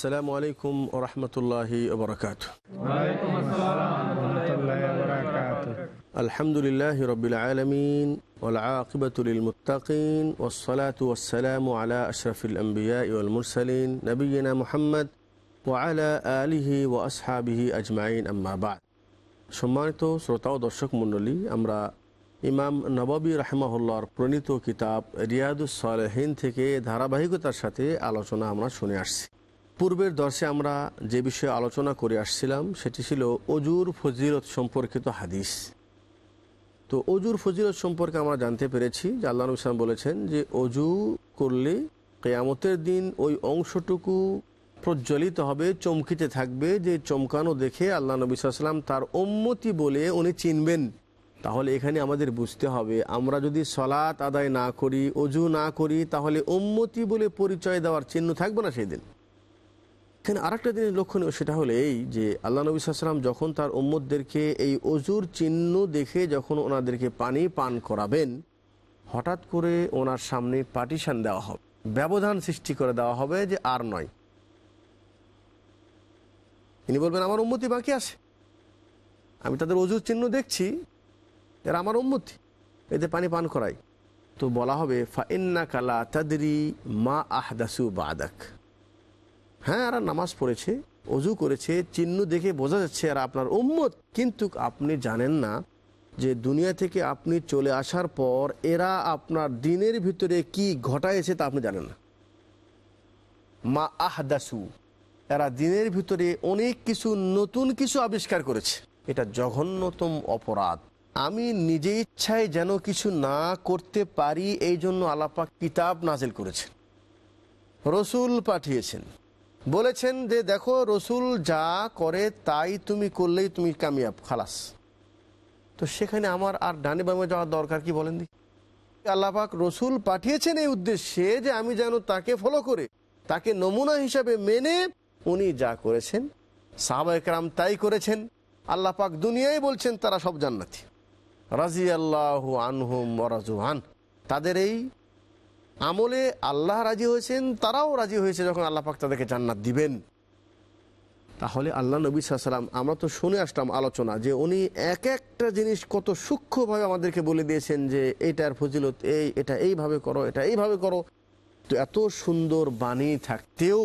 আসসালামু আলাইকুম ওরহমতুল্লাহি ওবরাকাত আলহামদুলিল্লাহ রবিল আলমিন ওলাকিবতুল মুতাকিন ওসলাত ওসালাম আলা আশরফিল আম্বিয়া ইমুরসালিন নবীনা মোহাম্মদ ও আলা আলিহি ও আসহাবিহি আজমাইন আম্মাবাদ সম্মানিত শ্রোতা ও দর্শক মণ্ডলী আমরা ইমাম নবাবী রাহমাহুল্লার প্রণীত কিতাব রিয়াদুস সালেহীন থেকে ধারাবাহিকতার সাথে আলোচনা আমরা শুনে আসছি। পূর্বের দর্শে আমরা যে বিষয়ে আলোচনা করে আসছিলাম, সেটি ছিল অজুর ফজিলত সম্পর্কিত হাদিস। তো অজুর ফজিলত সম্পর্কে আমরা জানতে পেরেছি যে আল্লাহ নবী সালাম বলেছেন যে অজু করলে কেয়ামতের দিন ওই অংশটুকু প্রজ্বলিত হবে, চমকিতে থাকবে, যে চমকানো দেখে আল্লাহ নবী তার উম্মতি বলে উনি চিনবেন। তাহলে এখানে আমাদের বুঝতে হবে, আমরা যদি সলাৎ আদায় না করি, অজু না করি, তাহলে উম্মতি বলে পরিচয় দেওয়ার চিহ্ন থাকবে না সেই দিন। এখানে আরেকটা জিনিস লক্ষণীয়, সেটা হলো এই যে আল্লাহ নবী সাল্লাম যখন তার উম্মদদেরকে এই অজুর চিহ্ন দেখে যখন ওনাদেরকে পানি পান করাবেন, হঠাৎ করে ওনার সামনে পার্টিশান দেওয়া হবে, ব্যবধান সৃষ্টি করে দেওয়া হবে যে আর নয়। তিনি বলবেন, আমার উন্মতি বাকি আছে। আমি তাদের অজুর চিহ্ন দেখছি, এরা আমার উন্মতি এতে পানি পান করাই। তো বলা হবে ফাইন্না কালা তাদরি মা আহদাসু বাদাক। হ্যাঁ এরা নামাজ পড়েছে, অজু করেছে, চিহ্ন দেখে বোঝা যাচ্ছে এরা আপনার উম্মত। কিন্তু আপনি জানেন না যে দুনিয়া থেকে আপনি চলে আসার পর এরা আপনার দিনের ভিতরে কি ঘটাইছে তা আপনি জানেন না। মা আহদাসু, এরা দিনের ভিতরে অনেক কিছু, নতুন কিছু আবিষ্কার করেছে। এটা জঘন্যতম অপরাধ। আমি নিজে ইচ্ছায় যেন কিছু না করতে পারি এই জন্য আলাপা কিতাব নাজিল করেছেন। রসুল পাঠিয়েছেন। বলেছেন যে, দেখো, রসুল যা করে, তাই তুমি করলেই তুমি কামিয়াব, খালাস। তো সেখানে আমার আর ডানে বামে যাওয়ার দরকার কি বলেন দি আল্লাপাক রসুল পাঠিয়েছেন এই উদ্দেশ্যে যে, আমি যেন তাকে ফলো করে, তাকে নমুনা হিসাবে মেনে উনি যা করেছেন সাহাবাহাম তাই করেছেন। আল্লাহ পাক দুনিয়ায় বলছেন, তারা সব জান্নাতি। রাজি আল্লাহ আনহুম রাজুহান তাদের এই আমলে আল্লাহ রাজি হয়েছেন, তারাও রাজি হয়েছে যখন আল্লাহ পাক তাদেরকে জান্নাত দিবেন। তাহলে আল্লাহ নবী সাল্লাম আমরা তো শুনে আসলাম আলোচনা যে উনি এক একটা জিনিস কত সূক্ষ্মভাবে আমাদেরকে বলে দিয়েছেন যে এটার ফজিলত এই, এটা এইভাবে করো, এটা এইভাবে করো। তো এত সুন্দর বাণী থাকতেও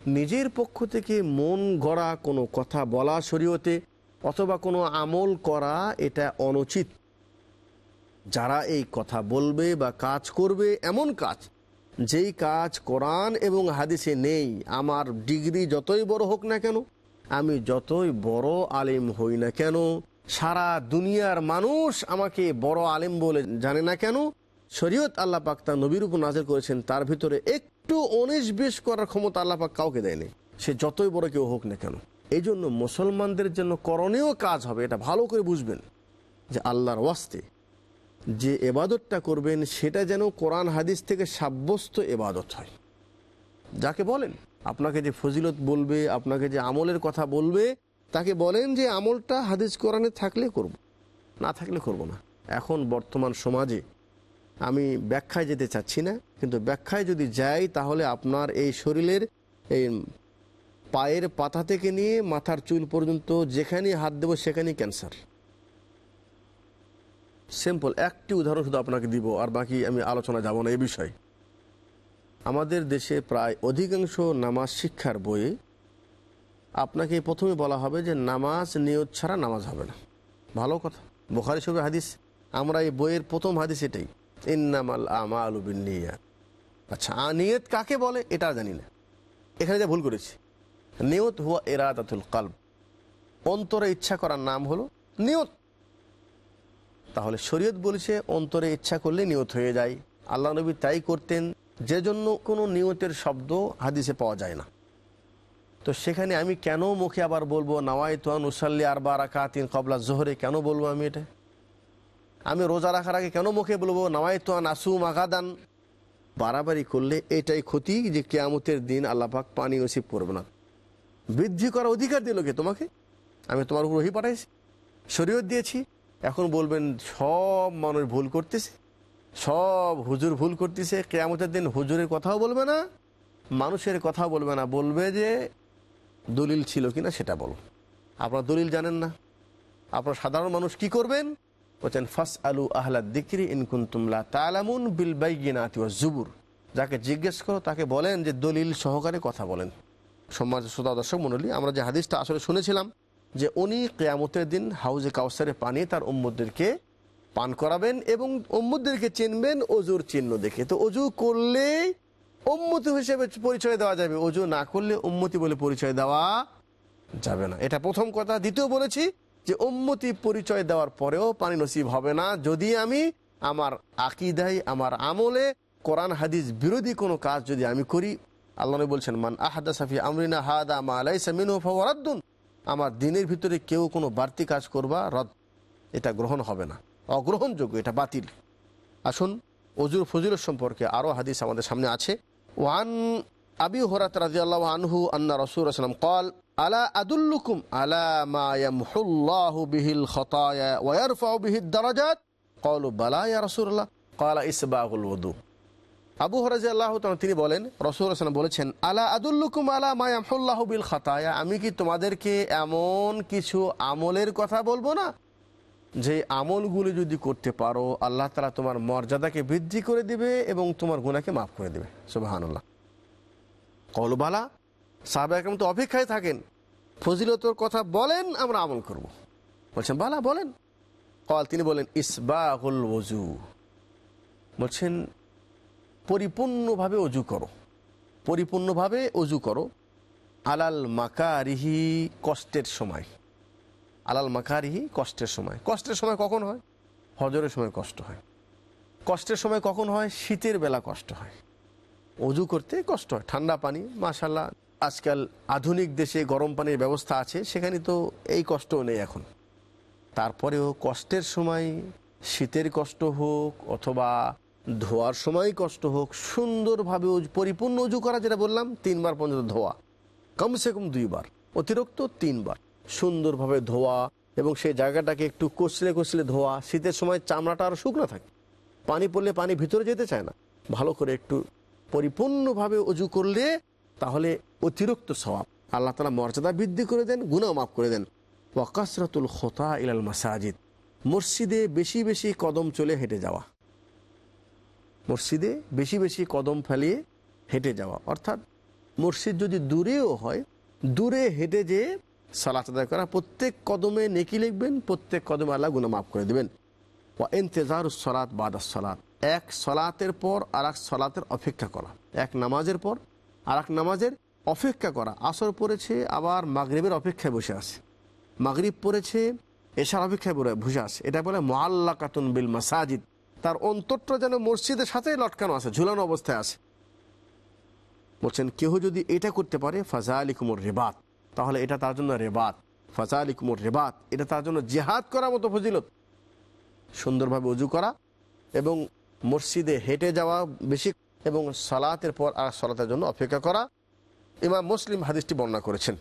নিজের পক্ষ থেকে মন গড়া কোনো কথা বলা শরীয়তে অথবা কোনো আমল করা এটা অনুচিত। যারা এই কথা বলবে বা কাজ করবে, এমন কাজ। যেই কাজ কোরআন এবং হাদিসে নেই, আমার ডিগ্রি যতই বড় হোক না কেন, আমি যতই বড় আলেম হই না কেন, সারা দুনিয়ার মানুষ আমাকে বড় আলেম বলে জানে না কেন, শরীয়ত আল্লাহ পাক তার নবীর উপর নাজর করেছেন, তার ভিতরে একটু উনিশ বিশ করার ক্ষমতা আল্লাহ পাক কাউকে দেয়নি। সে যতই বড় কেউ হোক না কেন। এই জন্য মুসলমানদের জন্য করণীয় কাজ হবে, এটা ভালো করে বুঝবেন, যে আল্লাহর ওয়াস্তে যে এবাদতটা করবেন, সেটা যেন কোরআন হাদিস থেকে সাব্যস্ত এবাদত হয়। যাকে বলেন, আপনাকে যে ফজিলত বলবে, আপনাকে যে আমলের কথা বলবে, তাকে বলেন যে আমলটা হাদিস কোরআনে থাকলে করব, না থাকলে করব না। এখন বর্তমান সমাজে আমি ব্যাখ্যায় যেতে চাচ্ছি না, কিন্তু ব্যাখ্যায় যদি যাই, তাহলে আপনার এই শরীরের এই পায়ের পাতা থেকে নিয়ে মাথার চুল পর্যন্ত যেখানেই হাত দেবো, সেখানেই ক্যান্সার। সিম্পল একটি উদাহরণ শুধু আপনাকে দিব, আর বাকি আমি আলোচনা যাব না এ বিষয়ে। আমাদের দেশে প্রায় অধিকাংশ নামাজ শিক্ষার বইয়ে আপনাকে প্রথমে বলা হবে যে নামাজ নিয়ত ছাড়া নামাজ হবে না। ভালো কথা। বোখারি সবে হাদিস, আমরা এই বইয়ের প্রথম হাদিস এটাই। ইন্নামাল আমাল নিয়া আচ্ছা আ, নিয়ত কাকে বলে এটা জানি না। এখানে যা ভুল করেছি। নিয়ত হুয়া এরাদাতুল কালব। অন্তরে ইচ্ছা করার নাম হলো নিয়ত। তাহলে শরীয়ত বলেছে, অন্তরে ইচ্ছা করলে নিয়ত হয়ে যায়। আল্লাহ নবী তাই করতেন যে জন্য কোনো নিয়তের শব্দ হাদিসে পাওয়া যায় না। তো সেখানে আমি কেন মুখে আবার বলব নাওয়াই তোয়ান উসাল্লি আর বা রাখা তিন কবলা জোহরে কেন বলব আমি এটা? আমি রোজা রাখার আগে কেন মুখে বলব নাওয়াই তোয়ান আসু মাগাদান বাড়াবাড়ি করলে এটাই ক্ষতি যে কেয়ামতের দিন আল্লাপাক পানি নসিব করবে না। বৃদ্ধি করার অধিকার দিল কে তোমাকে? আমি তোমার উপর ওহি পাঠাইছি। শরীয়ত দিয়েছি। এখন বলবেন, সব মানুষ ভুল করতেছে। সব হুজুর ভুল করতেছে। কেয়ামতের দিন হুজুরের কথাও বলবে না, মানুষের কথাও বলবে না। বলবে যে, দলিল ছিল কিনা সেটা বলো। আপনার দলিল জানেন না। আপনার সাধারণ মানুষ কি করবেন? বলছেন ফাস আলু আহলা দিকরি ইনকুন তুমলা তালামুন বিল বাইগিনাতি ওয়া জুবুর। যাকে জিজ্ঞেস করো, তাকে বলেন যে, দলিল সহকারে কথা বলেন। সম্মান শ্রোতা দর্শক মণ্ডলী, আমরা যে হাদিসটা আসলে শুনেছিলাম যে উনি কেয়ামতের দিন হাউজে কাউসারে পানি তার উম্মদদেরকে পান করাবেন এবং উম্মদদেরকে চিনবেন, অজুর চিহ্ন দেখে। তো অজু করলে উম্মতি হিসেবে পরিচয় দেওয়া যাবে। অজু না করলে উম্মতি বলে পরিচয় দেওয়া যাবে না। এটা প্রথম কথা। দ্বিতীয় বলেছি যে উম্মতি পরিচয় দেওয়ার পরেও পানি নসিব হবে না। যদি আমি আমার আকিদাই আমার আমলে কোরআন, হাদিস বিরোধী কোনো কাজ যদি আমি করি, আল্লাহ বলছেন, মান আহাদা সাফি আমরিনা হাদা মা আলাইসা মিনু ফাওয়ারাদ্দুন আমার দিনের ভিতরে কেউ কোনো বাড়তি কাজ করবা, রদ, এটা গ্রহণ হবে না। অগ্রহণযোগ্য, এটা বাতিল। আসুন, অজুর ফজিলত সম্পর্কে আরও হাদিস আমাদের সামনে আছে। ওয়ান আবি হরাত রাজিয়াল্লাহ আনহু আন্না রসুল আসলাম কল আলা আদুল্লুকুম আলা মা ইয়ামহুল্লাহু বিহিল খতায়া ওয়া ইয়ারফাউ বিহিদ দারাজাত? ক্বালু বালা ইয়া রাসূলুল্লাহ। ক্বালা ইসবাগুল ওযু আবু হরাজি আল্লাহ তিনি বলেন রসুল আসলাম বলেছেন, আলা আদুল্লুকুম আলা মায়ামহুল্লাহ বিল খাতায়া? আমি কি তোমাদেরকে এমন কিছু আমলের কথা বলব না? যে আমলগুলি যদি করতে পারো, আল্লাহ তালা তোমার মর্যাদাকে বৃদ্ধি করে দিবে এবং তোমার গুণাকে মাফ করে দেবে। সুবাহানুল্লাহ। কলবালা সাহাবা একরম তো অপেক্ষায় থাকেন। ফজিলতর কথা বলেন, আমরা আমল করব। বলছেন, বালা, বলেন। কল তিনি বলেন, ইসবাহুল ওজু বলছেন পরিপূর্ণভাবে অজু করো। পরিপূর্ণভাবে অজু করো। আলাল মাকারিহি কষ্টের সময়। আলাল মাকারিহি কষ্টের সময়। কষ্টের সময় কখন হয়? হজরের সময় কষ্ট হয়। কষ্টের সময় কখন হয়? শীতের বেলা কষ্ট হয়। অজু করতে কষ্ট হয়। ঠান্ডা পানি মাশাল্লাহ আজকাল আধুনিক দেশে গরম পানির ব্যবস্থা আছে, সেখানে তো এই কষ্টও নেই এখন। তারপরেও কষ্টের সময় শীতের কষ্ট হোক অথবা ধোয়ার সময় কষ্ট হোক, সুন্দরভাবে পরিপূর্ণ উজু করা যেটা বললাম, তিনবার পর্যন্ত ধোয়া। কমসে কম দুইবার, অতিরিক্ত তিনবার। সুন্দরভাবে ধোয়া এবং সেই জায়গাটাকে একটু কষলে কষলে ধোয়া, শীতের সময় চামড়াটা আরও শুকনো থাকে। পানি পড়লে পানি ভিতরে যেতে চায় না। ভালো করে একটু পরিপূর্ণভাবে উজু করলে তাহলে অতিরিক্ত স্বভাব আল্লাহ তালা মর্যাদা বৃদ্ধি করে দেন গুণাও মাফ করে দেন। ওয়াকাসরাতুল খোতা ইলাল মাসাজিদ। মসজিদে বেশি বেশি কদম চলে হেঁটে যাওয়া। মসজিদে বেশি বেশি কদম ফেলিয়ে হেঁটে যাওয়া। অর্থাৎ মসজিদ যদি দূরেও হয়, দূরে হেঁটে যেয়ে সালাত আদায় করা, প্রত্যেক কদমে নেকি লিখবেন, প্রত্যেক কদমে আল্লাহ গুণা মাফ করে দেবেন। ও এন্তেজার সলাত বাদাস সলাত। এক সলাতের পর আর এক সলাতের অপেক্ষা করা। এক নামাজের পর আর এক নামাজের অপেক্ষা করা। আসর পড়েছে, আবার মাগরিবের অপেক্ষায় বসে আছে। মাগরিব পড়েছে, এশার অপেক্ষায় বসে আছে। এটা বলে মোয়াল্লা কাতুন বিল মাসাজিদ। তার অন্তরটা যেন মসজিদের সাথেই লটকানো আছে, ঝুলানো অবস্থায় আছে। বলছেন কেউ যদি এটা করতে পারে ফাজা আলী কুমুর রেবাত। তাহলে এটা তার জন্য রেবাত। ফাজা আলী কুমুর রেবাত, এটা তার জন্য জেহাদ করার মতো ফজিলত। সুন্দরভাবে উজু করা এবং মসজিদে হেঁটে যাওয়া বেশি এবং সালাতের পর আর সালাতের জন্য অপেক্ষা করা। ইমাম মুসলিম হাদিসটি বর্ণনা করেছেন।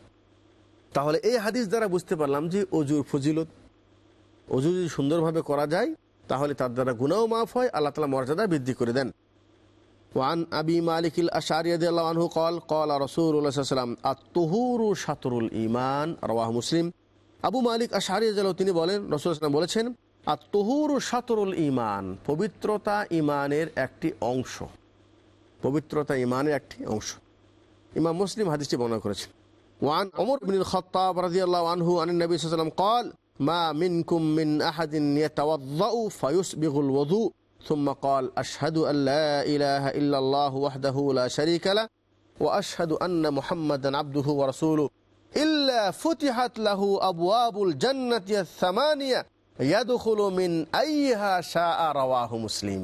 তাহলে এই হাদিস দ্বারা বুঝতে পারলাম যে অজুর ফজিলত অজু যদি সুন্দরভাবে করা যায় তাহলে তার দ্বারা গুণাও মাফ হয়, আল্লাহ তালা মর্যাদা বৃদ্ধি করে দেন। ওয়ান আবি মালিক আনহু কল কল রসুরাম আত্মহুরু সাতরুল ইমান রওয়াহ মুসলিম। আবু মালিক আশারিয়াল তিনি বলেন রসুলাম বলেছেন আত্মহুরু শাতরুল ইমান পবিত্রতা ইমানের একটি অংশ। পবিত্রতা ইমানের একটি অংশ। ইমাম মুসলিম হাদিসটি বর্ণনা করেছেন। ওয়ান অমর বিন খত্তাব রাজিয়াল্লাহ আনহু আন নবী সাল্লাম কল মা মিনকুম মিন আহাদিন ইয়াতাওয়াদ্দাউ ফায়ুসবিগুল ওযু ثم قال أشهد أن لا إله إلا الله وحده لا شريك له وأشهد أن محمدا عبده ورسوله إلا فتحت له أبواب الجنة الثمانية يدخل من أيها شاء رواه مسلم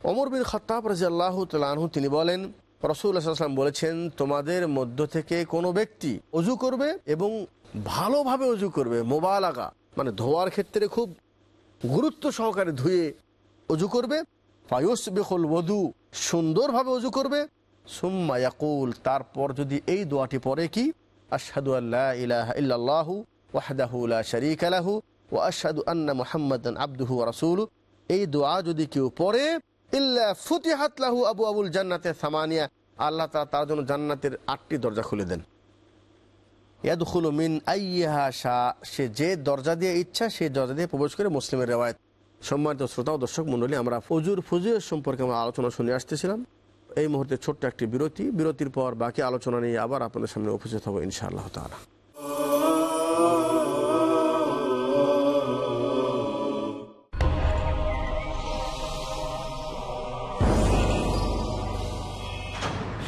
অমর বিন খত্তাব রাজি আল্লাহ তালাহু তিনি বলেন রসুল্লাহাম বলেছেন তোমাদের মধ্য থেকে কোনো ব্যক্তি অজু করবে এবং ভালোভাবে অজু করবে, মোবালাগা মানে ধোয়ার ক্ষেত্রে খুব গুরুত্ব সহকারে ধুয়ে অজু করবে। ফায়ুস বেখল বধু সুন্দরভাবে অজু করবে। সুম্মা ইয়াকুল, তারপর যদি এই দোয়াটি পরে কি? আশহাদু আল্লাহ ইলাহা ইল্লাল্লাহু ওয়াহদাহু লা শারীকা লাহু ওয়া আশহাদু আন্না মুহাম্মাদান আবদুহু ওয়া রাসূলুহু। এই দোয়া যদি কেউ পড়ে, ইল্লা ফুতিহাত লাহু আবু আবুল জান্নাতে সামানিয়া, আল্লাহ তাআলা তার জন্য জান্নাতের আটটি দরজা খুলে দেন। ইয়াদখুলু মিন আইহা শাহ। সে যে দরজা দিয়ে ইচ্ছা, সেই দরজা দিয়ে প্রবেশ করে মুসলিমের রেওয়ায়ত। সম্মানিত শ্রোতা ও দর্শক মণ্ডলী, আমরা ফজুর ফজুরের সম্পর্কে আমরা আলোচনা শুনে আসতেছিলাম। এই মুহূর্তে ছোট্ট একটি বিরতি। বিরতির পর বাকি আলোচনা নিয়ে আবার আপনাদের সামনে উপস্থিত হব ইনশাআল্লাহ তাআলা।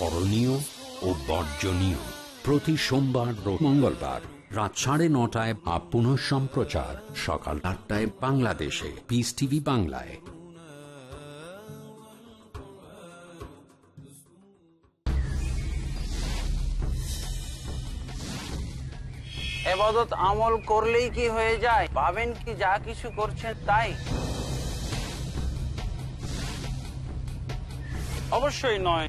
করণীয় ও বর্জনীয়। প্রতি সোমবার মঙ্গলবার রাত সাড়ে নটায় বা পুনঃ সম্প্রচার, সকাল আটটায় বাংলাদেশে। পিস টিভি বাংলায়। এবাদত আমল করলেই কি হয়ে যায়? পাবেন কি যা কিছু করছেন তাই? অবশ্যই নয়।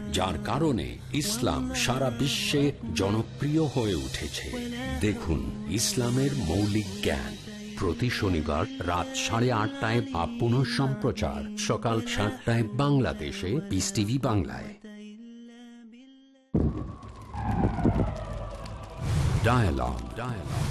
যার কারণে ইসলাম সারা বিশ্বে জনপ্রিয় হয়ে উঠেছে দেখুন, ইসলামের মৌলিক জ্ঞান প্রতি শনিবার রাত সাড়ে আটটায় বা পুনঃ সম্প্রচার সকাল সাতটায় বাংলাদেশে পিস টিভি বাংলায় Dialogue. Dialogue.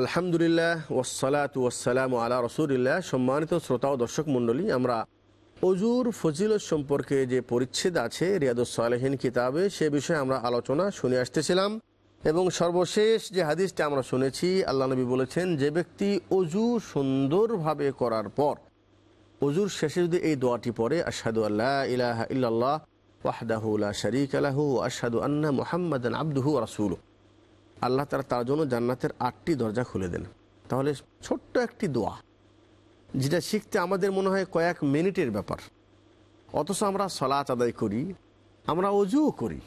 আলহামদুলিল্লাহ ওসালাত ওয়াসালাম আলা রসুলিল্লাহ। সম্মানিত শ্রোতা ও দর্শক মণ্ডলী, আমরা অজুর ফজিলত সম্পর্কে যে পরিচ্ছেদ আছে রিয়াদুসালেহীন কিতাবে, সে বিষয়ে আমরা আলোচনা শুনে আসতেছিলাম। এবং সর্বশেষ যে হাদিসটা আমরা শুনেছি, আল্লাহ নবী বলেছেন, যে ব্যক্তি অজু সুন্দরভাবে করার পর, অজুর শেষে যদি এই দোয়াটি পড়ে, আশহাদু আল্লাহ ইলাহা ইল্লাল্লাহ ওয়াহদাহু লা শারীকা লাহু ওয়া আশহাদু আন্না মুহাম্মাদান আবদুহু ওয়া রাসূলুহু। আল্লাহ তারা তার জন্য জান্নাতের আটটি দরজা খুলে দেন তাহলে ছোট্ট একটি দোয়া, যেটা শিখতে আমাদের মনে হয় কয়েক মিনিটের ব্যাপার। অথচ আমরা সলাচ আদায় করি, আমরা অজুও করি,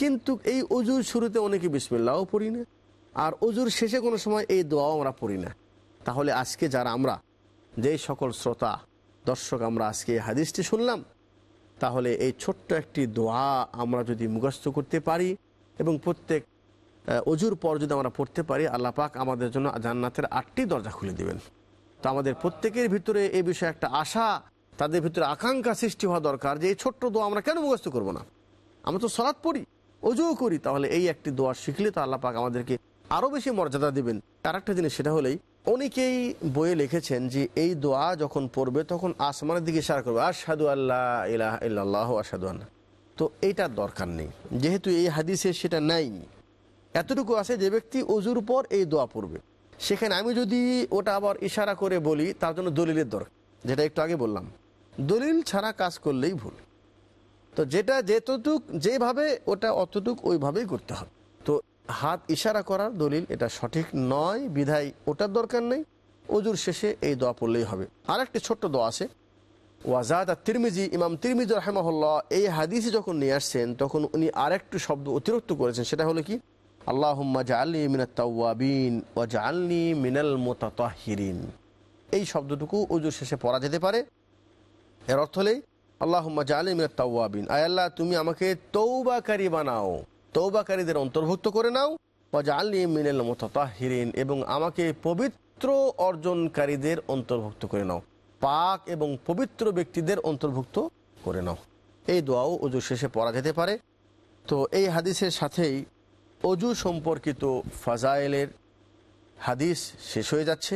কিন্তু এই অজুর শুরুতে অনেকে বিসমিল্লাও পড়ি না, আর অজুর শেষে কোনো সময় এই দোয়াও আমরা পড়ি না। তাহলে আজকে যারা আমরা, যেই সকল শ্রোতা, দর্শক আমরা আজকে এই হাদিসটি শুনলাম, তাহলে এই ছোট্ট একটি দোয়া আমরা যদি মুখস্থ করতে পারি, এবং প্রত্যেক অজুর পর যদি আমরা পড়তে পারি, আল্লাহ পাক আমাদের জন্য জান্নাতের আটটি দরজা খুলে দিবেন। তো আমাদের প্রত্যেকের ভিতরে এই বিষয়ে একটা আশা, তাদের ভিতরে আকাঙ্ক্ষা সৃষ্টি হওয়া দরকার যে এই ছোট্ট দোয়া আমরা কেন মুখস্থ করব না? আমরা তো সলাৎ পড়ি অজুও করি, তাহলে এই একটি দোয়া শিখলে তো আল্লাহ পাক আমাদেরকে আরও বেশি মর্যাদা দিবেন। আর একটা জিনিস সেটা হলেই, অনেকেই বইয়ে লিখেছেন যে এই দোয়া যখন পড়বে তখন আসমানের দিকে ইশারা করবে, আশহাদু আল্লাহ ইলাহ ইল্লাল্লাহ আশহাদু আল্লাহ তো এইটার দরকার নেই, যেহেতু এই হাদিসে সেটা নাই। এতটুকু আছে যে ব্যক্তি অজুর পর এই দোয়া পড়বে। সেখানে আমি যদি ওটা আবার ইশারা করে বলি, তার জন্য দলিলের দরকার, যেটা একটু আগে বললাম। দলিল ছাড়া কাজ করলেই ভুল। তো যেটা যেতটুক, যেভাবে ওটা অতটুক, ওইভাবেই করতে হবে। তো হাত ইশারা করার দলিল এটা সঠিক নয়, বিধায় ওটার দরকার নেই। অজুর শেষে এই দোয়া পড়লেই হবে। আর একটি ছোট্ট দোয়া আছে। ওয়াজাদ আর তিরমিজি, ইমাম তিরমিজি রহমাহুল্লাহ, এই হাদিসে যখন নিয়ে আসছেন, তখন উনি আরেকটু শব্দ অতিরিক্ত করেছেন, সেটা হলো কি? আল্লাহ জাআলনি মিনাত তাওয়াবিন ওয়া জাআলনি মিনাল এই শব্দটুকু অজুর শেষে পড়া যেতে পারে। এর অর্থ হলেই আল্লাহ জাআলনি মিনাত তাওয়াবিন। আয় আল্লাহ, তুমি আমাকে তৌবাকারী বানাও। তৌবাকারীদের অন্তর্ভুক্ত করে নাও। ওয়া জাআলনি মিনাল মুতাতাহিরিন এবং আমাকে পবিত্র অর্জনকারীদের অন্তর্ভুক্ত করে নাও। পাক এবং পবিত্র ব্যক্তিদের অন্তর্ভুক্ত করে নাও। এই দোয়াও অজু শেষে পড়া যেতে পারে। তো এই হাদিসের সাথেই অজু সম্পর্কিত ফাজাইলের হাদিস শেষ হয়ে যাচ্ছে।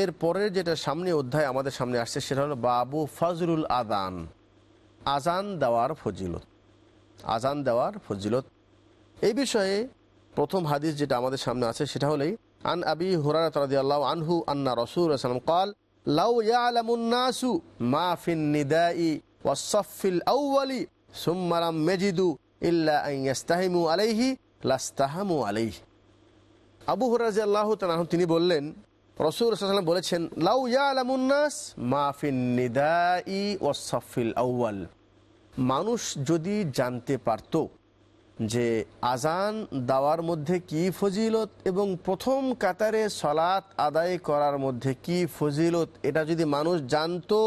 এর পরের যেটা সামনে অধ্যায় আমাদের সামনে আসছে সেটা হলো বাবু ফজরুল আদান আজান দেওয়ার ফজিলত। আজান দেওয়ার ফজিলত। এই বিষয়ে প্রথম হাদিস যেটা আমাদের সামনে আছে সেটা হলেই আন আবি হুরারতাল্লাহ আনহু আন্না রসুল আসালাম কাল, লাউ মা আউয়ালি মেজিদু ইল্লা আলাইহি লাস্তাহামু আলাইহি। আবু হুরাজি আল্লাহ তিনি বললেন, রসুল সাল্লাম বলেছেন, লাউ ইয়ালামুন নাস মা ফিন নিদাই ওয়াস-সাফফিল আউওয়াল মানুষ যদি জানতে পারত যে আজান দেওয়ার মধ্যে কি ফজিলত এবং প্রথম কাতারে সলাৎ আদায় করার মধ্যে কি ফজিলত, এটা যদি মানুষ জানতো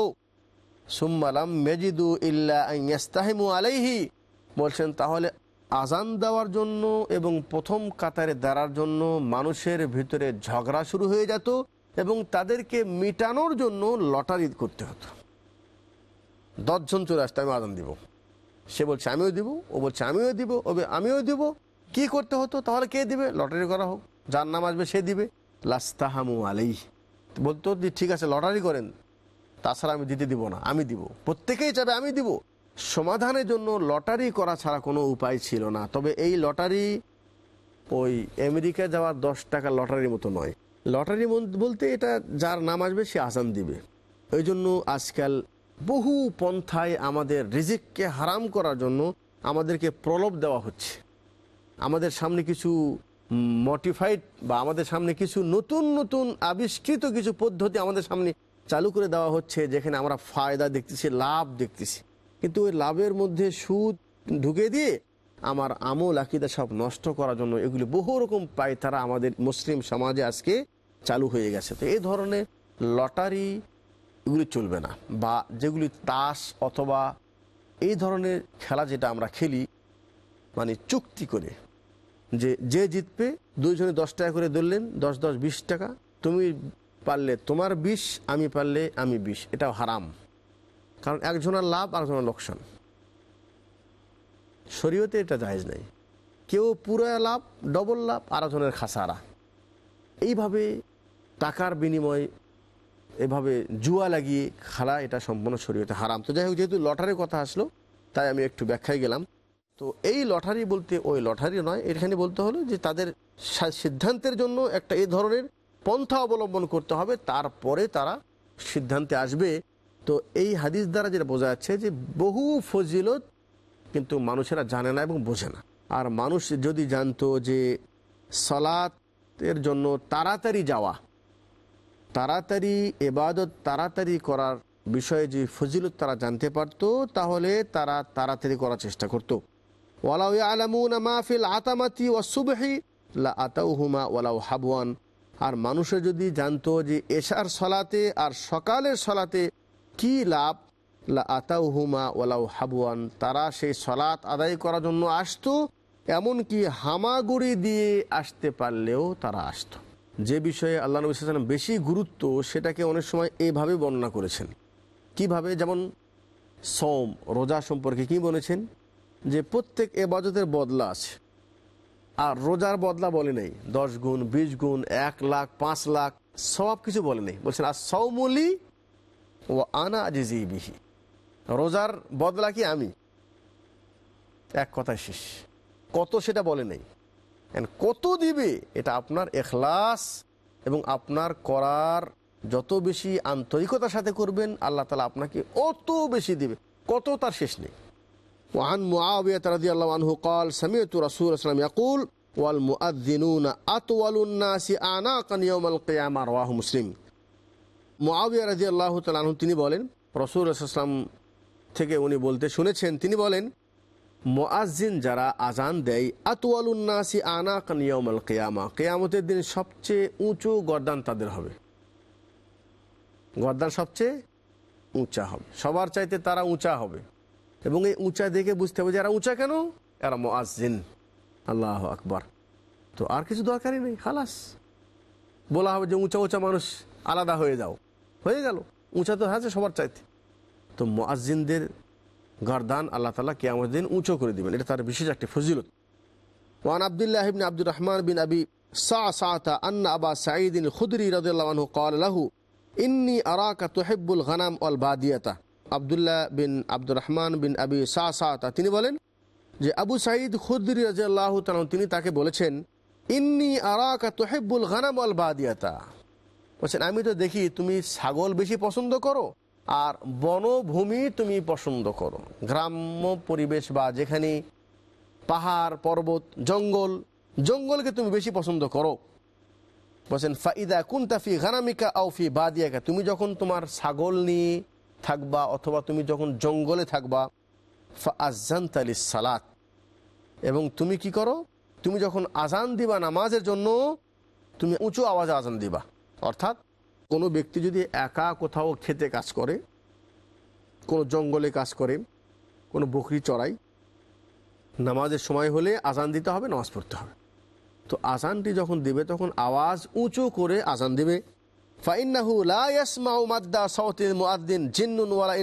সুম্মালাম মেজিদু ইল্লা ইয়াস্তাহিমু আলাইহি, বলছেন তাহলে আজান দেওয়ার জন্য এবং প্রথম কাতারে দাঁড়ার জন্য মানুষের ভিতরে ঝগড়া শুরু হয়ে যেত এবং তাদেরকে মিটানোর জন্য লটারি করতে হতো। দশজন চলে আসতে, আমি আজান দিব। সে বলছে, আমিও দিব। ও বলছে, আমিও দিব। ও আমিও দিব। কি করতে হতো? তাহলে কে দিবে? লটারি করা হোক। যার নাম আসবে সে দিবে। লাস্তাহামু আলাই বলতো ঠিক আছে, লটারি করেন। তাছাড়া আমি দিতে দিব না, আমি দিব। প্রত্যেকেই চাবে, আমি দিব। সমাধানের জন্য লটারি করা ছাড়া কোনো উপায় ছিল না। তবে এই লটারি ওই আমেরিকা যাওয়ার দশ টাকা লটারির মতো নয়। লটারি বলতে এটা যার নাম আসবে, সে আসান দিবে। ওই জন্য আজকাল বহু পন্থায় আমাদের রিজিককে হারাম করার জন্য আমাদেরকে প্রলোভ দেওয়া হচ্ছে। আমাদের সামনে কিছু মডিফাইড বা আমাদের সামনে কিছু নতুন নতুন আবিষ্কৃত কিছু পদ্ধতি আমাদের সামনে চালু করে দেওয়া হচ্ছে, যেখানে আমরা ফায়দা দেখতেছি, লাভ দেখতেছি। কিন্তু ওই লাভের মধ্যে সুদ ঢুকে দিয়ে আমার আমল, আকিদা সব নষ্ট করার জন্য এগুলি বহু রকম পায় তারা আমাদের মুসলিম সমাজে আজকে চালু হয়ে গেছে। তো এই ধরনের লটারি এগুলি চলবে না বা যেগুলি তাস অথবা এই ধরনের খেলা যেটা আমরা খেলি মানে চুক্তি করে যে যে জিতবে দুইজনে দশ টাকা করে ধরলেন, দশ দশ বিশ টাকা, তুমি পারলে তোমার বিষ আমি পারলে আমি বিষ এটাও হারাম। কারণ একজনের লাভ, আরেকজনের লোকসান। শরীয়তে এটা জাহেজ নেই। কেউ পুরো লাভ ডবল লাভ, আরেকজনের খাসারা। এইভাবে টাকার বিনিময়, এভাবে জুয়া লাগিয়ে খেলা এটা সম্পূর্ণ শরীয়তে হারাম। তো যাই হোক, যেহেতু লটারির কথা আসলো, তাই আমি একটু ব্যাখ্যায় গেলাম। তো এই লটারি বলতে, ওই লটারি নয়, এখানে বলতে হলো যে তাদের সিদ্ধান্তের জন্য একটা এ ধরনের পন্থা অবলম্বন করতে হবে। তারপরে তারা সিদ্ধান্তে আসবে। তো এই হাদিস দ্বারা যেটা বোঝা যাচ্ছে যে বহু ফজিলত কিন্তু মানুষেরা জানে না এবং বোঝে না। আর মানুষ যদি জানতো যে সলাতের জন্য তাড়াতাড়ি যাওয়া, তাড়াতাড়ি এবাদত তাড়াতাড়ি করার বিষয়ে যে ফজিলত তারা জানতে পারত, তাহলে তারা তাড়াতাড়ি করার চেষ্টা করত। ওয়ালাউ ইয়ালামুনা মা ফিল আতামাতি আতাউহুমা হাবওয়ান। আর মানুষে যদি জানতো যে এশার সলাতে আর সকালের সলাতে কি লাভ? আতাউহুমা ওয়ালাউ হাবুয়ান তারা সেই সলাত আদায় করার জন্য আসতো, এমনকি হামাগুড়ি দিয়ে আসতে পারলেও তারা আসতো। যে বিষয়ে আল্লাহ নবী সাল্লাম বেশি গুরুত্ব, সেটাকে অনেক সময় এইভাবে বর্ণনা করেছেন। কীভাবে? যেমন সোম রোজা সম্পর্কে কি বলেছেন? যে প্রত্যেক এবাজতের বদলা আছে। আর রোজার বদলা বলে নেই। দশ গুণ, বিশ গুণ, এক লাখ, পাঁচ লাখ, সব কিছু বলে নেই। বলছেন, আর সৌমলি ও আনা আজিজি বিহি রোজার বদলা কি আমি এক কথায় শেষ কত সেটা বলে নেই And কত দিবে এটা আপনার এখলাস এবং আপনার করার যত বেশি আন্তরিকতার সাথে করবেন আল্লাহ তালা আপনাকে অত বেশি দিবে কত তার শেষ নেই وعن معاوية رضي الله عنه قال سمعت رسول الله صلى الله عليه وسلم يقول والمؤذنون أطول الناس أعناقا يوم القيامة رواه مسلم মুআবিয়া রাজি আল্লাহ তালু তিনি বলেন, রসুল আসলাম থেকে উনি বলতে শুনেছেন, তিনি বলেন মোয়াজিন যারা আজান দেয় আতুয়ালুন্নাসি আনা কানিয়মাল কেয়ামা, কেয়ামতের দিন সবচেয়ে উঁচু গরদান তাদের হবে। গরদান সবচেয়ে উঁচা হবে। সবার চাইতে তারা উঁচা হবে। এবং এই উঁচা দেখে বুঝতে হবে যে এরা উঁচা কেন? এরা মোয়াজিন আল্লাহ আকবার। তো আর কিছু দরকারই নেই, খালাস। বলা হবে যে উঁচা উঁচা মানুষ আলাদা হয়ে যাও। হয়ে গেল। উঁচা তো আছে সবার চাইতে। তো মোয়াজিনদের গরদান আল্লাহ তালা কেয়ামত দিন উঁচো করে দিবেন। এটা তার বিশেষ একটি ফজিলত। ওয়ান আবদুল্লাহ ইবিন আব্দুর রহমান বিন আবি সা সাতা আন্না আবা সাঈদিন খুদরি রদুল্লাহন কালাহু ইন্নি আরাকা তোহেব্বুল গানাম অল বাদিয়াতা। আবদুল্লাহ বিন আব্দুর রহমান বিন আবি সা সাতা তিনি বলেন যে, আবু সাঈদ খুদ্রি রাজিয়াল্লাহ তিনি তাকে বলেছেন, ইন্নি আরাকা তোহেব্বুল গানাম অল বাদিয়াতা। বলছেন, আমি তো দেখি তুমি ছাগল বেশি পছন্দ করো আর বনভূমি তুমি পছন্দ করো। গ্রাম্য পরিবেশ বা যেখানে পাহাড়, পর্বত, জঙ্গল, জঙ্গলকে তুমি বেশি পছন্দ করো। বলছেন, ফাইদা কুন্তাফি গানামিকা আউফি বাদিয়াকা? তুমি যখন তোমার ছাগল নিয়ে থাকবা অথবা তুমি যখন জঙ্গলে থাকবা ফাজান্তালি সালাত এবং তুমি কি করো? তুমি যখন আজান দিবা নামাজের জন্য, তুমি উঁচু আওয়াজে আজান দিবা। অর্থাৎ কোনো ব্যক্তি যদি একা কোথাও খেতে কাজ করে, কোনো জঙ্গলে কাজ করে, কোনো বকরি চড়াই, নামাজের সময় হলে আজান দিতে হবে, নামাজ পড়তে হবে। তো আজানটি যখন দিবে, তখন আওয়াজ উঁচু করে আজান দিবে।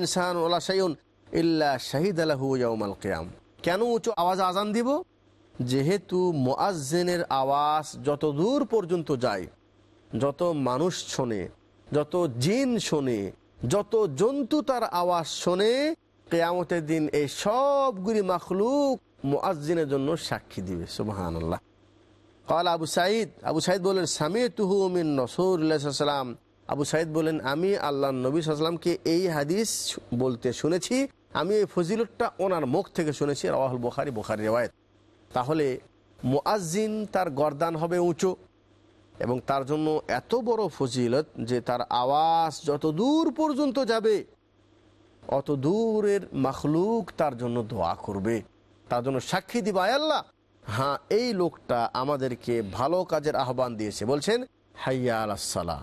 ইনসান ওয়ালা শাহিদ আলাহু কেন উঁচু আওয়াজ আজান দিব? যেহেতু মুআজ্জিনের আওয়াজ যত দূর পর্যন্ত যায় যত মানুষ শোনে, যত জিন শোনে, যত জন্তু তার আওয়াজ শোনে, কেয়ামতের দিন এই সবগুলি মাখলুক মুআজ্জিনের জন্য সাক্ষী দিবে সুবাহান আল্লাহ কাল আবু সাইদ আবু সাইদ বলেন সামি তুহু মিন নসরুল্লাহাম আবু সাইদ বলেন আমি আল্লাহ নবী সাল্লামকে এই হাদিস বলতে শুনেছি, আমি এই ফজিলতটা ওনার মুখ থেকে শুনেছি রাহুল বোখারি বোখারি রেওয়ায়ত। তাহলে মুআজ্জিন তার গরদান হবে উঁচু এবং তার জন্য এত বড় ফজিলত যে তার আওয়াজ যত দূর পর্যন্ত যাবে, অত দূরের মখলুক তার জন্য দোয়া করবে। তার জন্য সাক্ষী দিবা, "আয় আল্লাহ। হ্যাঁ এই লোকটা আমাদেরকে ভালো কাজের আহ্বান দিয়েছে। বলছেন, হাইয়া আল সালা,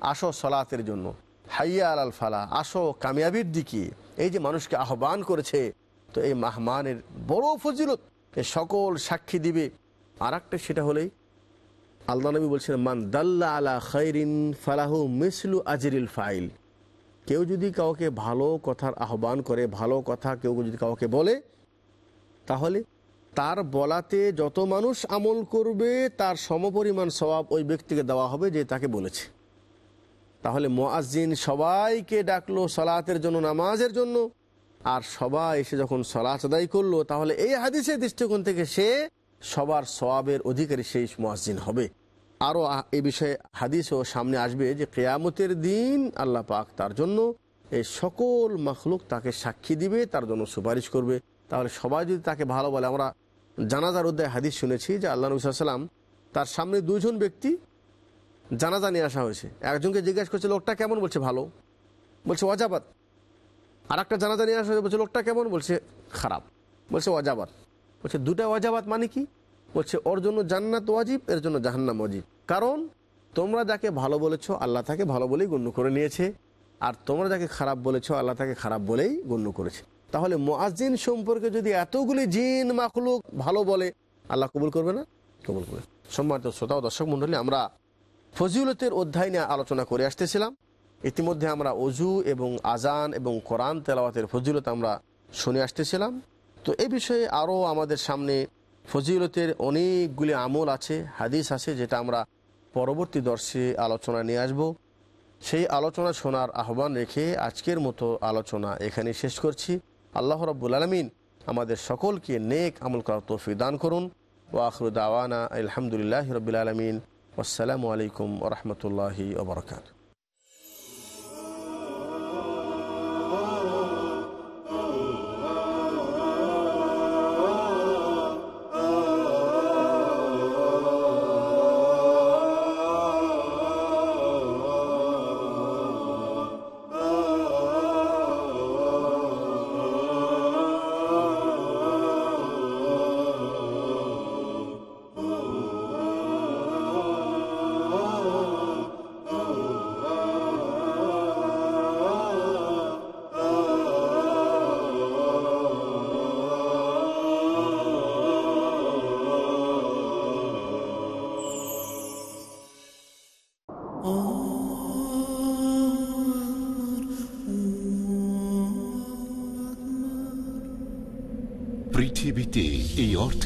আসো সলাতের জন্য। হাইয়া আল ফালা, আসো কামিয়াবির দিকে। এই যে মানুষকে আহ্বান করেছে, তো এই মাহমানের বড় ফজিলত সকল সাক্ষী দিবে। আর সেটা হলেই আল্লাহ নবী বলছেন, মান দাল্লা আলা খৈরিন ফালাহু মিসলু আজরিল ফাইল। কেউ যদি কাউকে ভালো কথার আহ্বান করে, ভালো কথা কেউ যদি কাউকে বলে, তাহলে তার বলাতে যত মানুষ আমল করবে, তার সমপরিমাণ স্বভাব ওই ব্যক্তিকে দেওয়া হবে যে তাকে বলেছে। তাহলে মোয়াজ্জিন সবাইকে ডাকলো সলাতের জন্য, নামাজের জন্য, আর সবাই এসে যখন সলাচ আদায় করল, তাহলে এই হাদিসের দৃষ্টিকোণ থেকে সে সবার সবাবের অধিকারী সেই মোয়াজ্জিন হবে। আরও এ বিষয়ে হাদিসও সামনে আসবে যে কেয়ামতের দিন আল্লাহ পাক তার জন্য এই সকল মখলুক তাকে সাক্ষী দিবে, তার জন্য সুপারিশ করবে। তাহলে সবাই যদি তাকে ভালো বলে, আমরা জানাজার অধ্যায় হাদিস শুনেছি যে আল্লাহ নবী তার সামনে দুইজন ব্যক্তি জানাজা নিয়ে আসা হয়েছে। একজনকে জিজ্ঞাসা করছে, লোকটা কেমন? বলছে, ভালো। বলছে, অজাবাত। আর একটা জানাজা নিয়ে আসা হয়েছে বলছে লোকটা কেমন? বলছে, খারাপ। বলছে, অজাবাত। বলছে দুটা অজাবাত মানে কি? বলছে, ওর জন্য জান্নাত ওয়াজিব, এর জন্য জাহান্নাম ওয়াজিব। কারণ তোমরা যাকে ভালো বলেছ, আল্লাহ তাকে ভালো বলেই গণ্য করে নিয়েছে। আর তোমরা যাকে খারাপ বলেছ, আল্লাহ তাকে খারাপ বলেই গণ্য করেছে। তাহলে মোয়াজিন সম্পর্কে যদি এতগুলি জিন, মাখলুক ভালো বলে, আল্লাহ কবুল করবে না? কবুল করবে সম্মানিত শ্রোতা ও দর্শক মণ্ডলী, আমরা ফজিলতের অধ্যায় নিয়ে আলোচনা করে আসতেছিলাম। ইতিমধ্যে আমরা অজু এবং আজান এবং কোরআন তেলাওয়াতের ফজিলত আমরা শুনে আসতেছিলাম। তো এ বিষয়ে আরও আমাদের সামনে ফজিলতের অনেকগুলি আমল আছে, হাদিস আছে, যেটা আমরা পরবর্তী দর্শে আলোচনা নিয়ে আসব। সেই আলোচনা শোনার আহ্বান রেখে আজকের মতো আলোচনা এখানে শেষ করছি। আল্লাহ রব্বুল আলমিন আমাদের সকলকে নেক আমল করার তৌফিক দান করুন। ও আখরুদ আওয়ানা আলহামদুলিল্লাহ রবিল আলমিন। আসসালামু আলাইকুম ওরহমতুল্লাহি ওবরকাত এই